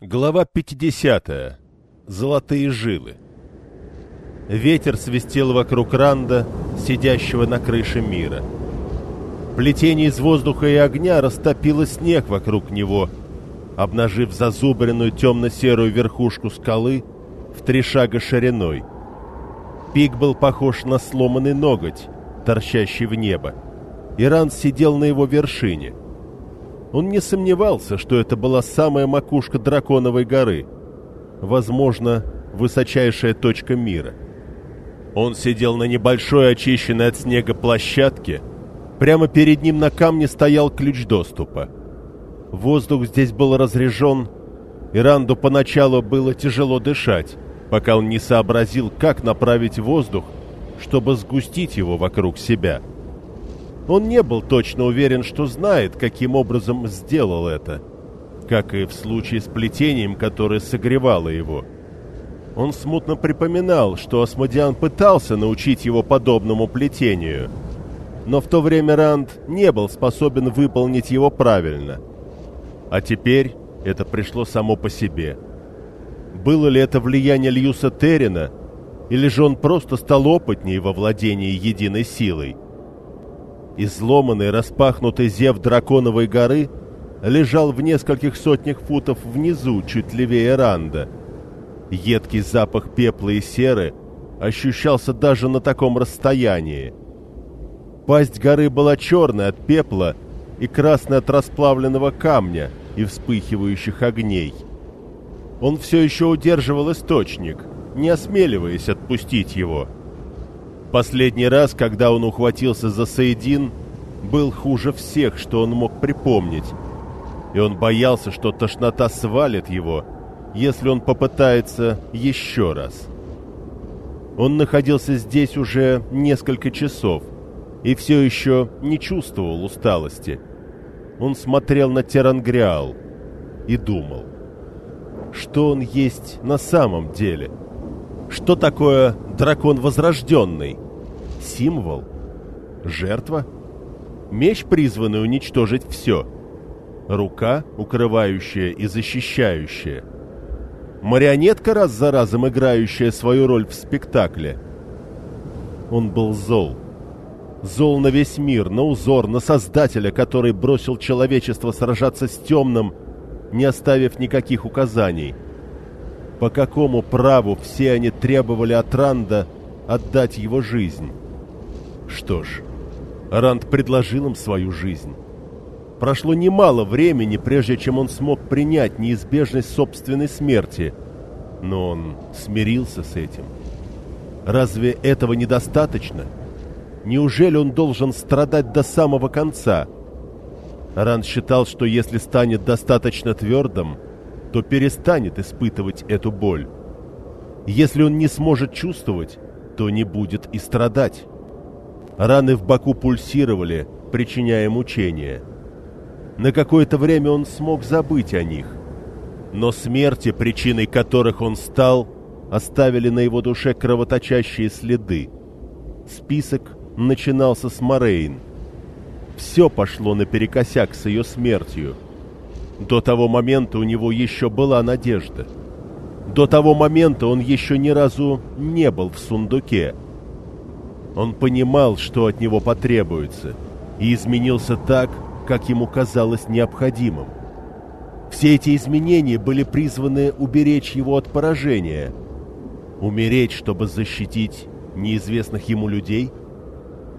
Глава 50. Золотые жилы. Ветер свистел вокруг Ранда, сидящего на крыше мира. Плетение из воздуха и огня растопило снег вокруг него, обнажив зазубренную темно-серую верхушку скалы в три шага шириной. Пик был похож на сломанный ноготь, торчащий в небо, и Ранд сидел на его вершине — он не сомневался, что это была самая макушка Драконовой горы, возможно, высочайшая точка мира. Он сидел на небольшой очищенной от снега площадке, прямо перед ним на камне стоял ключ доступа. Воздух здесь был разрежен, и Ранду поначалу было тяжело дышать, пока он не сообразил, как направить воздух, чтобы сгустить его вокруг себя — он не был точно уверен, что знает, каким образом сделал это, как и в случае с плетением, которое согревало его. Он смутно припоминал, что Асмодиан пытался научить его подобному плетению, но в то время Ранд не был способен выполнить его правильно. А теперь это пришло само по себе. Было ли это влияние Льюса Террина, или же он просто стал опытнее во владении единой силой? Изломанный, распахнутый зев драконовой горы лежал в нескольких сотнях футов внизу, чуть левее Ранда. Едкий запах пепла и серы ощущался даже на таком расстоянии. Пасть горы была черная от пепла и красная от расплавленного камня и вспыхивающих огней. Он все еще удерживал источник, не осмеливаясь отпустить его — Последний раз, когда он ухватился за Саидин, был хуже всех, что он мог припомнить. И он боялся, что тошнота свалит его, если он попытается еще раз. Он находился здесь уже несколько часов и все еще не чувствовал усталости. Он смотрел на Терангриал и думал, что он есть на самом деле – что такое дракон возрожденный? Символ? Жертва? Меч, призванный уничтожить все? Рука, укрывающая и защищающая? Марионетка, раз за разом играющая свою роль в спектакле? Он был зол. Зол на весь мир, на узор, на Создателя, который бросил человечество сражаться с темным, не оставив никаких указаний – по какому праву все они требовали от Ранда отдать его жизнь? Что ж, Ранд предложил им свою жизнь. Прошло немало времени, прежде чем он смог принять неизбежность собственной смерти, но он смирился с этим. Разве этого недостаточно? Неужели он должен страдать до самого конца? Ранд считал, что если станет достаточно твердым, то перестанет испытывать эту боль. Если он не сможет чувствовать, то не будет и страдать. Раны в боку пульсировали, причиняя мучения. На какое-то время он смог забыть о них. Но смерти, причиной которых он стал, оставили на его душе кровоточащие следы. Список начинался с Морейн. Все пошло наперекосяк с ее смертью – до того момента у него еще была надежда. До того момента он еще ни разу не был в сундуке. Он понимал, что от него потребуется, и изменился так, как ему казалось необходимым. Все эти изменения были призваны уберечь его от поражения. Умереть, чтобы защитить неизвестных ему людей?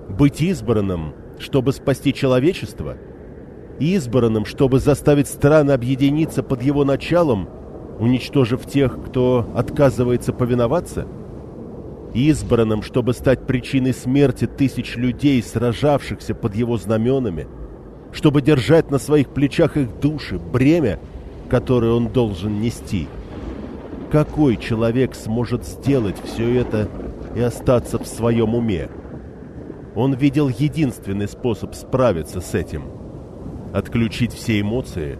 Быть избранным, чтобы спасти человечество – избранным, чтобы заставить страны объединиться под его началом, уничтожив тех, кто отказывается повиноваться? Избранным, чтобы стать причиной смерти тысяч людей, сражавшихся под его знаменами, чтобы держать на своих плечах их души, бремя, которое он должен нести. Какой человек сможет сделать все это и остаться в своем уме? Он видел единственный способ справиться с этим – отключить все эмоции,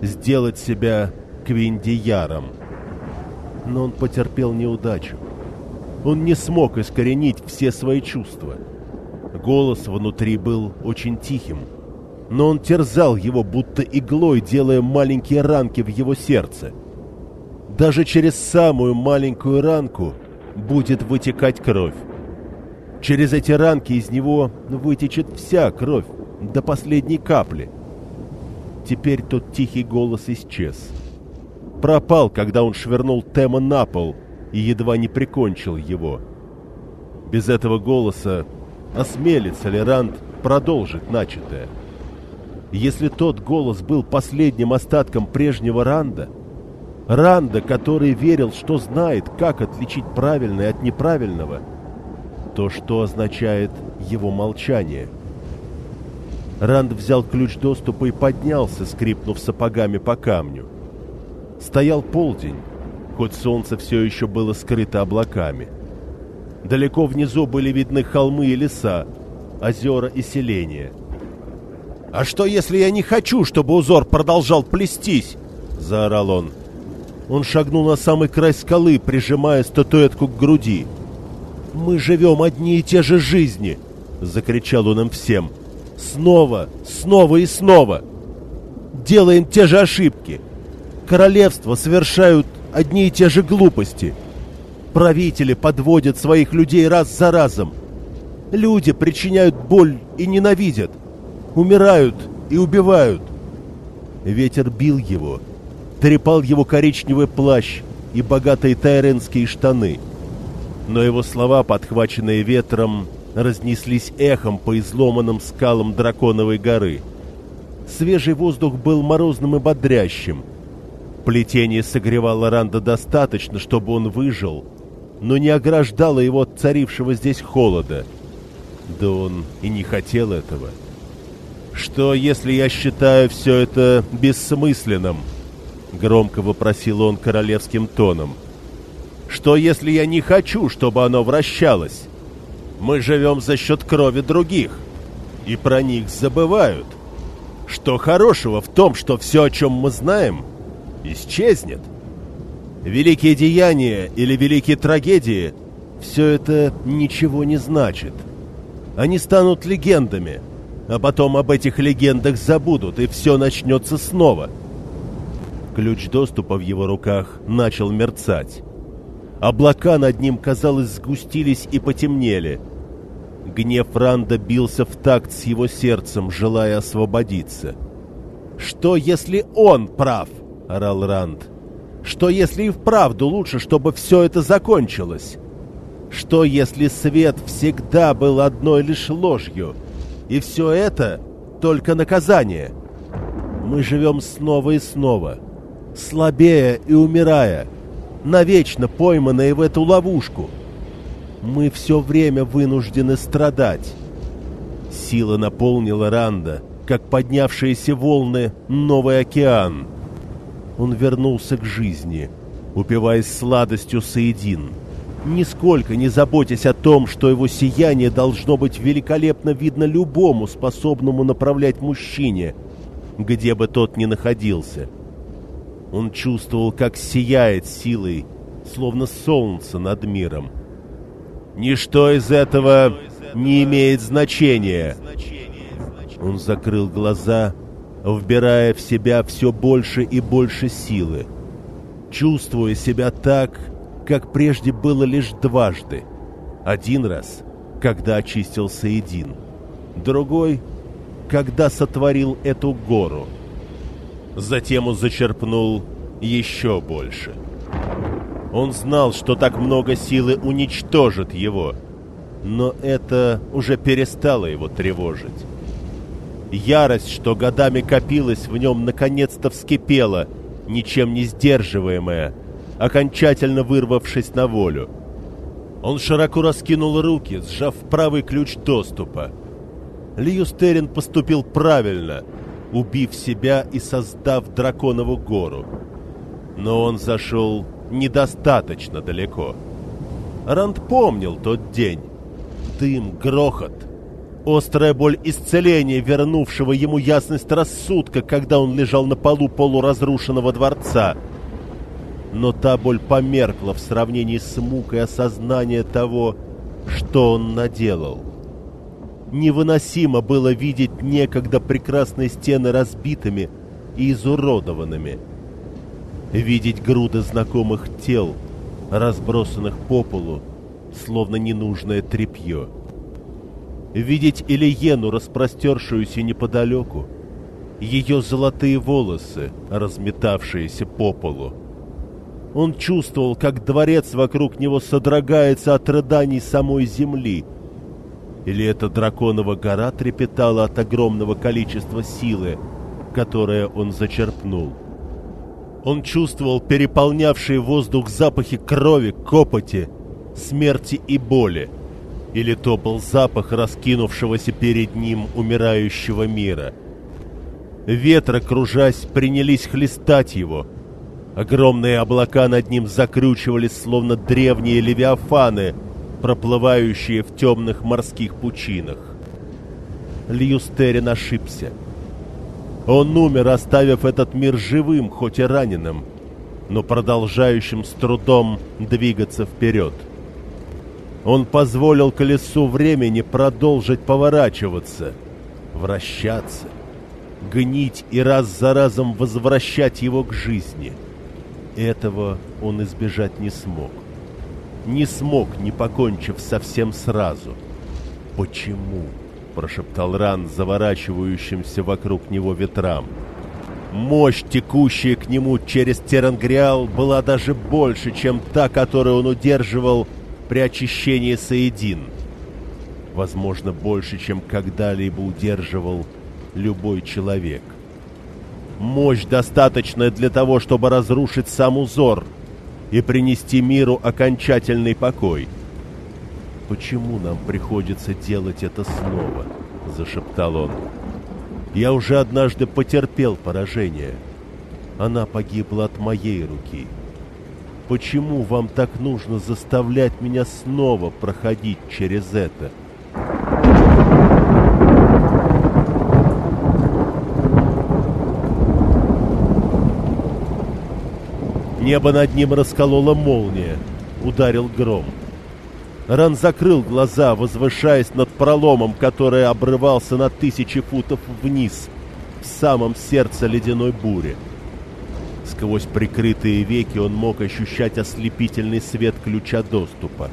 сделать себя Квиндияром. Но он потерпел неудачу. Он не смог искоренить все свои чувства. Голос внутри был очень тихим, но он терзал его будто иглой, делая маленькие ранки в его сердце. даже через самую маленькую ранку будет вытекать кровь. Через эти ранки из него вытечет вся кровь, до последней капли. Теперь тот тихий голос исчез. Пропал, когда он швырнул Тема на пол и едва не прикончил его. Без этого голоса осмелится ли Ранд продолжить начатое? Если тот голос был последним остатком прежнего Ранда, Ранда, который верил, что знает, как отличить правильное от неправильного, то что означает его молчание? Ранд взял ключ доступа и поднялся, скрипнув сапогами по камню. Стоял полдень, хоть солнце все еще было скрыто облаками. Далеко внизу были видны холмы и леса, озера и селения. «А что, если я не хочу, чтобы узор продолжал плестись?» — заорал он. Он шагнул на самый край скалы, прижимая статуэтку к груди. «Мы живем одни и те же жизни!» — закричал он им всем. «Снова, снова и снова! Делаем те же ошибки! Королевства совершают одни и те же глупости! Правители подводят своих людей раз за разом! Люди причиняют боль и ненавидят! Умирают и убивают!» Ветер бил его — трепал его коричневый плащ и богатые тайренские штаны. Но его слова, подхваченные ветром, разнеслись эхом по изломанным скалам Драконовой горы. Свежий воздух был морозным и бодрящим. Плетение согревало Ранда достаточно, чтобы он выжил, но не ограждало его от царившего здесь холода. Да он и не хотел этого. Что, если я считаю все это бессмысленным? —— громко вопросил он королевским тоном. «Что, если я не хочу, чтобы оно вращалось? Мы живем за счет крови других, и про них забывают. Что хорошего в том, что все, о чем мы знаем, исчезнет? Великие деяния или великие трагедии — все это ничего не значит. Они станут легендами, а потом об этих легендах забудут, и все начнется снова — Ключ доступа в его руках начал мерцать. Облака над ним, казалось, сгустились и потемнели. Гнев Ранда бился в такт с его сердцем, желая освободиться. «Что, если он прав?» — орал Ранд. «Что, если и вправду лучше, чтобы все это закончилось? Что, если свет всегда был одной лишь ложью, и все это только наказание? Мы живем снова и снова» слабея и умирая, навечно пойманные в эту ловушку. Мы все время вынуждены страдать. Сила наполнила Ранда, как поднявшиеся волны новый океан. Он вернулся к жизни, упиваясь сладостью соедин, нисколько не заботясь о том, что его сияние должно быть великолепно видно любому, способному направлять мужчине, где бы тот ни находился — он чувствовал, как сияет силой, словно солнце над миром. Ничто из этого не имеет значения. Он закрыл глаза, вбирая в себя все больше и больше силы, чувствуя себя так, как прежде было лишь дважды. Один раз, когда очистился един, другой, когда сотворил эту гору — Затем он зачерпнул еще больше. Он знал, что так много силы уничтожит его, но это уже перестало его тревожить. Ярость, что годами копилась в нем, наконец-то вскипела, ничем не сдерживаемая, окончательно вырвавшись на волю. Он широко раскинул руки, сжав правый ключ доступа. Льюстерин поступил правильно — убив себя и создав драконову гору. Но он зашел недостаточно далеко. Ранд помнил тот день. Дым, грохот, острая боль исцеления, вернувшего ему ясность рассудка, когда он лежал на полу полуразрушенного дворца. Но та боль померкла в сравнении с мукой осознания того, что он наделал. Невыносимо было видеть некогда прекрасные стены разбитыми и изуродованными. Видеть груды знакомых тел, разбросанных по полу, словно ненужное тряпье. Видеть Ильену, распростершуюся неподалеку, ее золотые волосы, разметавшиеся по полу. Он чувствовал, как дворец вокруг него содрогается от рыданий самой земли. Или эта драконова гора трепетала от огромного количества силы, которое он зачерпнул. Он чувствовал переполнявшие воздух запахи крови, копоти, смерти и боли. Или то был запах раскинувшегося перед ним умирающего мира. Ветры, кружась, принялись хлестать его. Огромные облака над ним закручивались, словно древние левиафаны, проплывающие в темных морских пучинах. Льюстерин ошибся. Он умер, оставив этот мир живым, хоть и раненым, но продолжающим с трудом двигаться вперед. Он позволил колесу времени продолжить поворачиваться, вращаться, гнить и раз за разом возвращать его к жизни. Этого он избежать не смог. Не смог, не покончив совсем сразу. Почему? — прошептал Ран заворачивающимся вокруг него ветрам. Мощь, текущая к нему через Терангриал, была даже больше, чем та, которую он удерживал при очищении Саедин. Возможно, больше, чем когда-либо удерживал любой человек. Мощь, достаточная для того, чтобы разрушить сам узор и принести миру окончательный покой — почему нам приходится делать это снова?» — зашептал он. «Я уже однажды потерпел поражение. Она погибла от моей руки. Почему вам так нужно заставлять меня снова проходить через это?» Небо над ним расколола молния, ударил гром — Ран закрыл глаза, возвышаясь над проломом, который обрывался на тысячи футов вниз, в самом сердце ледяной бури. Сквозь прикрытые веки он мог ощущать ослепительный свет ключа доступа.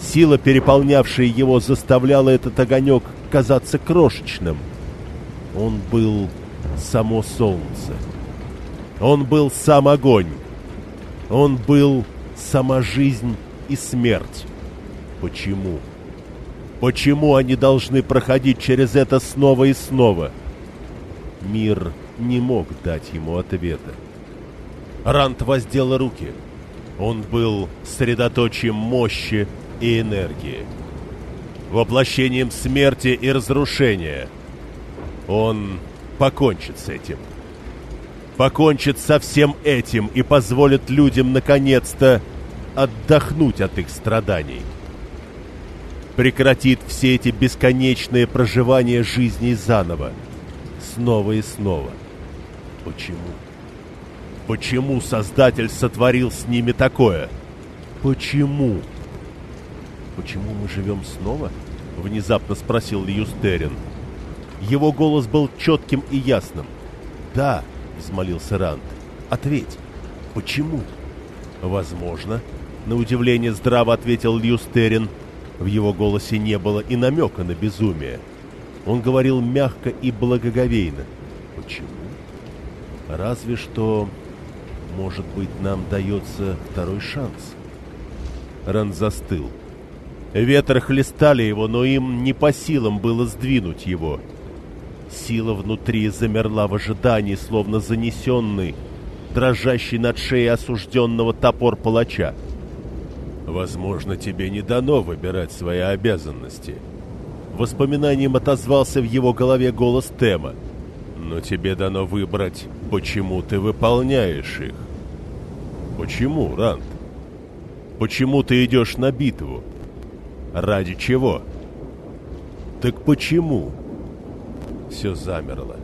Сила, переполнявшая его, заставляла этот огонек казаться крошечным. Он был само солнце. Он был сам огонь. Он был сама жизнь и смерть. Почему? Почему они должны проходить через это снова и снова? Мир не мог дать ему ответа. Рант воздел руки. Он был средоточием мощи и энергии. Воплощением смерти и разрушения. Он покончит с этим. Покончит со всем этим и позволит людям наконец-то отдохнуть от их страданий прекратит все эти бесконечные проживания жизни заново, снова и снова. Почему? Почему Создатель сотворил с ними такое? Почему? Почему мы живем снова? Внезапно спросил Льюстерин. Его голос был четким и ясным. «Да», — взмолился Ранд, — «ответь, почему?» «Возможно», — на удивление здраво ответил Льюстерин, — в его голосе не было и намека на безумие. Он говорил мягко и благоговейно. Почему? Разве что, может быть, нам дается второй шанс. Ран застыл. Ветры хлестали его, но им не по силам было сдвинуть его. Сила внутри замерла в ожидании, словно занесенный, дрожащий над шеей осужденного топор палача. Возможно, тебе не дано выбирать свои обязанности. Воспоминанием отозвался в его голове голос Тема. Но тебе дано выбрать, почему ты выполняешь их. Почему, Ранд? Почему ты идешь на битву? Ради чего? Так почему? Все замерло.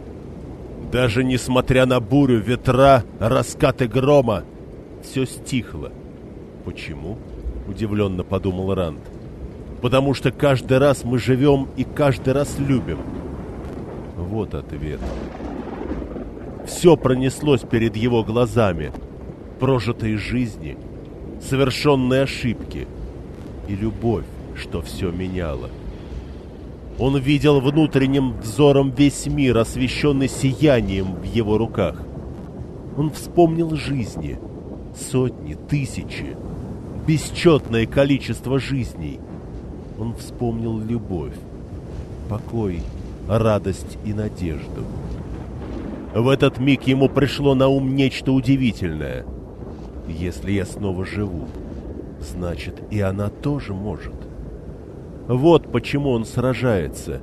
Даже несмотря на бурю, ветра, раскаты грома, все стихло. Почему? Удивленно подумал Ранд. Потому что каждый раз мы живем и каждый раз любим. Вот ответ. Все пронеслось перед его глазами. Прожитые жизни, совершенные ошибки и любовь, что все меняло. Он видел внутренним взором весь мир, освещенный сиянием в его руках. Он вспомнил жизни, сотни, тысячи, бесчетное количество жизней. Он вспомнил любовь, покой, радость и надежду. В этот миг ему пришло на ум нечто удивительное. Если я снова живу, значит и она тоже может. Вот почему он сражается.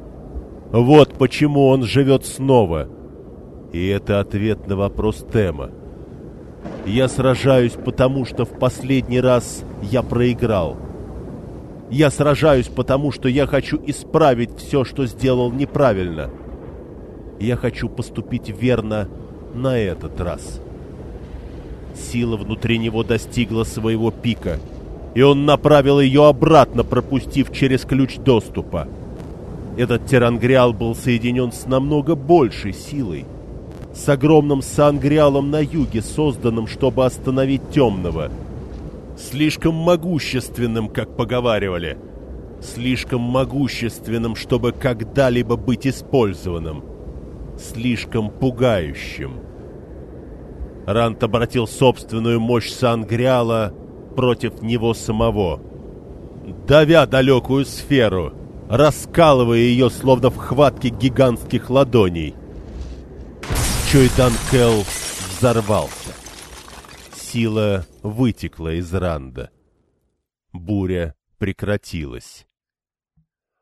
Вот почему он живет снова. И это ответ на вопрос Тема. Я сражаюсь, потому что в последний раз я проиграл. Я сражаюсь, потому что я хочу исправить все, что сделал неправильно. Я хочу поступить верно на этот раз. Сила внутри него достигла своего пика, и он направил ее обратно, пропустив через ключ доступа. Этот тирангриал был соединен с намного большей силой — с огромным сангриалом на юге, созданным, чтобы остановить темного. Слишком могущественным, как поговаривали. Слишком могущественным, чтобы когда-либо быть использованным. Слишком пугающим. Рант обратил собственную мощь Сангриала против него самого. Давя далекую сферу, раскалывая ее, словно в хватке гигантских ладоней — Чойдан Кэл взорвался. Сила вытекла из Ранда. Буря прекратилась.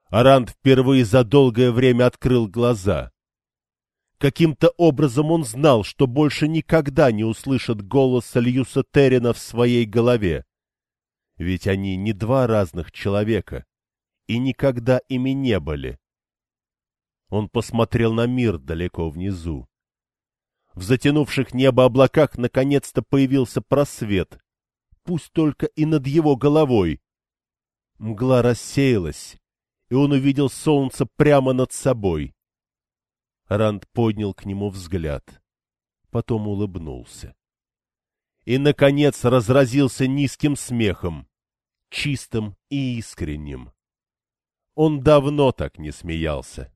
Аранд впервые за долгое время открыл глаза. Каким-то образом он знал, что больше никогда не услышит голоса Льюса Террина в своей голове. Ведь они не два разных человека и никогда ими не были. Он посмотрел на мир далеко внизу. В затянувших небо облаках наконец-то появился просвет, пусть только и над его головой. Мгла рассеялась, и он увидел солнце прямо над собой. Ранд поднял к нему взгляд, потом улыбнулся. И, наконец, разразился низким смехом, чистым и искренним. Он давно так не смеялся.